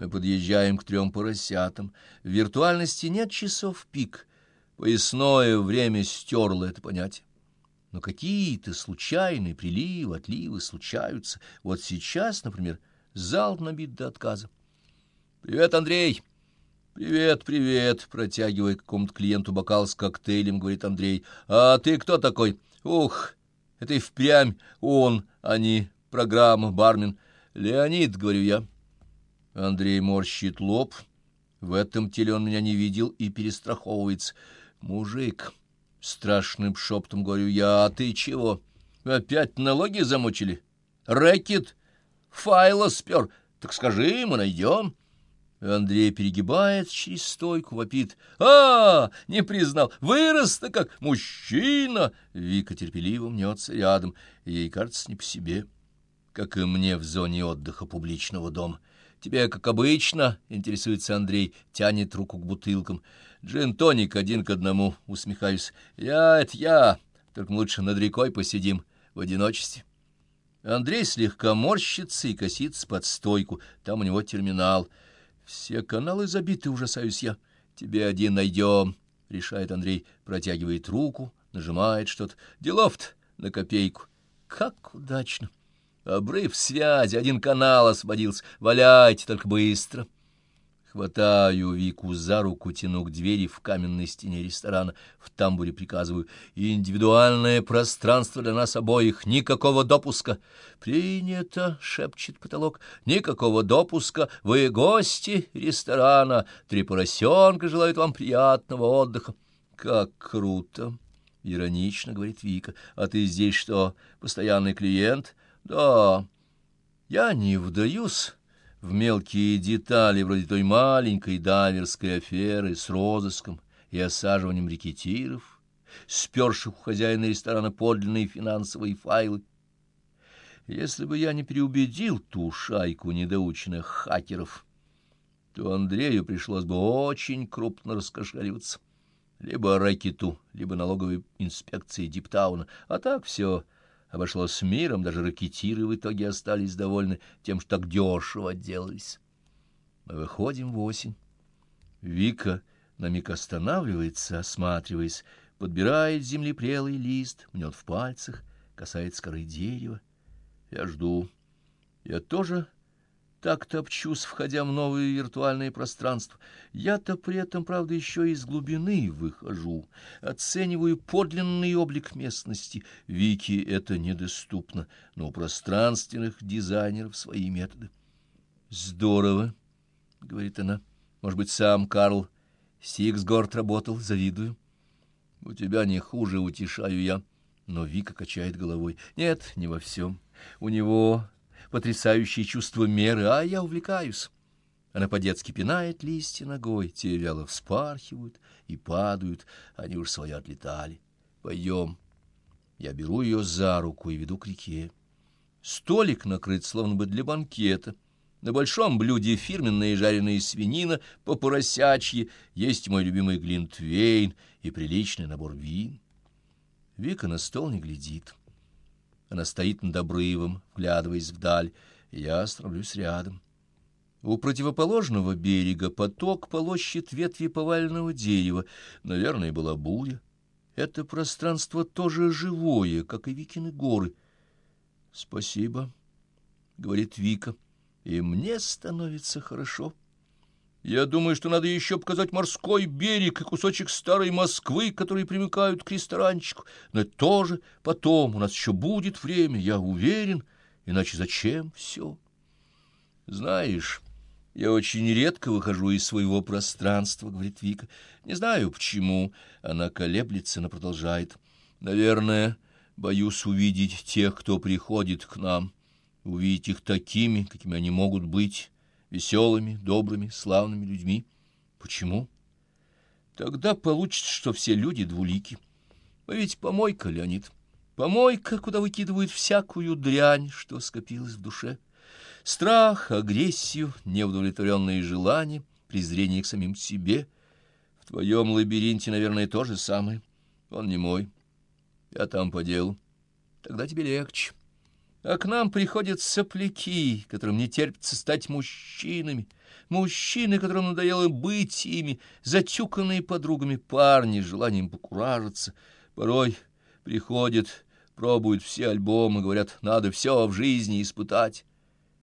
Мы подъезжаем к трем поросятам. В виртуальности нет часов пик. Поясное время стерло это понятие. Но какие-то случайные приливы, отливы случаются. Вот сейчас, например, зал набит до отказа. «Привет, Андрей!» «Привет, привет!» — протягивая какому-то клиенту бокал с коктейлем, говорит Андрей. «А ты кто такой?» «Ух, это и впрямь он, а не программа, бармен. Леонид, — говорю я». Андрей морщит лоб. В этом теле он меня не видел и перестраховывается. «Мужик!» — страшным шептом говорю я. «А ты чего? Опять налоги замучили? Рэкет? Файла спер? Так скажи, мы найдем». Андрей перегибает через стойку, вопит. «А, не признал! Вырос-то как мужчина!» Вика терпеливо мнется рядом. Ей кажется не по себе, как и мне в зоне отдыха публичного дома. «Тебе, как обычно?» — интересуется Андрей, тянет руку к бутылкам. «Джин-тоник один к одному», — усмехаюсь. «Я — это я, только лучше над рекой посидим в одиночестве». Андрей слегка морщится и косится под стойку. Там у него терминал — все каналы забиты, ужасаюсь я. Тебе один найдем, — решает Андрей, протягивает руку, нажимает что-то. Делов-то на копейку. Как удачно! Обрыв связи, один канал освободился. Валяйте, только быстро. — Хватаю Вику за руку, тяну к двери в каменной стене ресторана. В тамбуре приказываю. Индивидуальное пространство для нас обоих. Никакого допуска. Принято, шепчет потолок. Никакого допуска. Вы гости ресторана. Три поросенка желают вам приятного отдыха. Как круто. Иронично, говорит Вика. А ты здесь что, постоянный клиент? Да. Я не вдаюсь в мелкие детали, вроде той маленькой даверской аферы с розыском и осаживанием рекетиров, сперших у хозяина ресторана подлинные финансовые файлы. Если бы я не переубедил ту шайку недоученных хакеров, то Андрею пришлось бы очень крупно раскошеливаться. Либо рэкету, либо налоговой инспекции Диптауна. А так все обошлось миром, даже ракетиры в итоге остались довольны тем, что так дешево отделались. Мы выходим в осень. Вика на миг останавливается, осматриваясь, подбирает землепрелый лист, мнет в пальцах, касается коры дерева. Я жду. Я тоже так топчусь, входя в новое виртуальное пространство. Я-то при этом, правда, еще из глубины выхожу, оцениваю подлинный облик местности. Вики это недоступно, но у пространственных дизайнеров свои методы. «Здорово», — говорит она. «Может быть, сам Карл Сиксгорд работал, завидую». «У тебя не хуже, утешаю я». Но Вика качает головой. «Нет, не во всем. У него потрясающее чувство меры, а я увлекаюсь. Она по-детски пинает листья ногой, те вяло вспархивают и падают, они уж свои отлетали. Пойдем. Я беру ее за руку и веду к реке. Столик накрыт словно бы для банкета. На большом блюде фирменная жареная свинина по-поросячьи, есть мой любимый глинтвейн и приличный набор вин. Вика на стол не глядит. Она стоит над обрывом, вглядываясь вдаль, я становлюсь рядом. У противоположного берега поток полощет ветви поваленного дерева. Наверное, была буря. Это пространство тоже живое, как и Викины горы. — Спасибо, — говорит Вика, — и мне становится хорошо. — я думаю, что надо еще показать морской берег и кусочек старой Москвы, которые примыкают к ресторанчику. Но это тоже потом, у нас еще будет время, я уверен. Иначе зачем все? Знаешь, я очень редко выхожу из своего пространства, — говорит Вика. Не знаю, почему. Она колеблется, но продолжает. Наверное, боюсь увидеть тех, кто приходит к нам. Увидеть их такими, какими они могут быть веселыми, добрыми, славными людьми. Почему? Тогда получится, что все люди двулики. А ведь помойка, Леонид, помойка, куда выкидывают всякую дрянь, что скопилось в душе. Страх, агрессию, неудовлетворенные желания, презрение к самим себе. В твоем лабиринте, наверное, то же самое. Он не мой. Я там по делу. Тогда тебе легче. А к нам приходят сопляки, которым не терпится стать мужчинами, мужчины, которым надоело быть ими, затюканные подругами парни желанием покуражиться. Порой приходят, пробуют все альбомы, говорят, надо все в жизни испытать.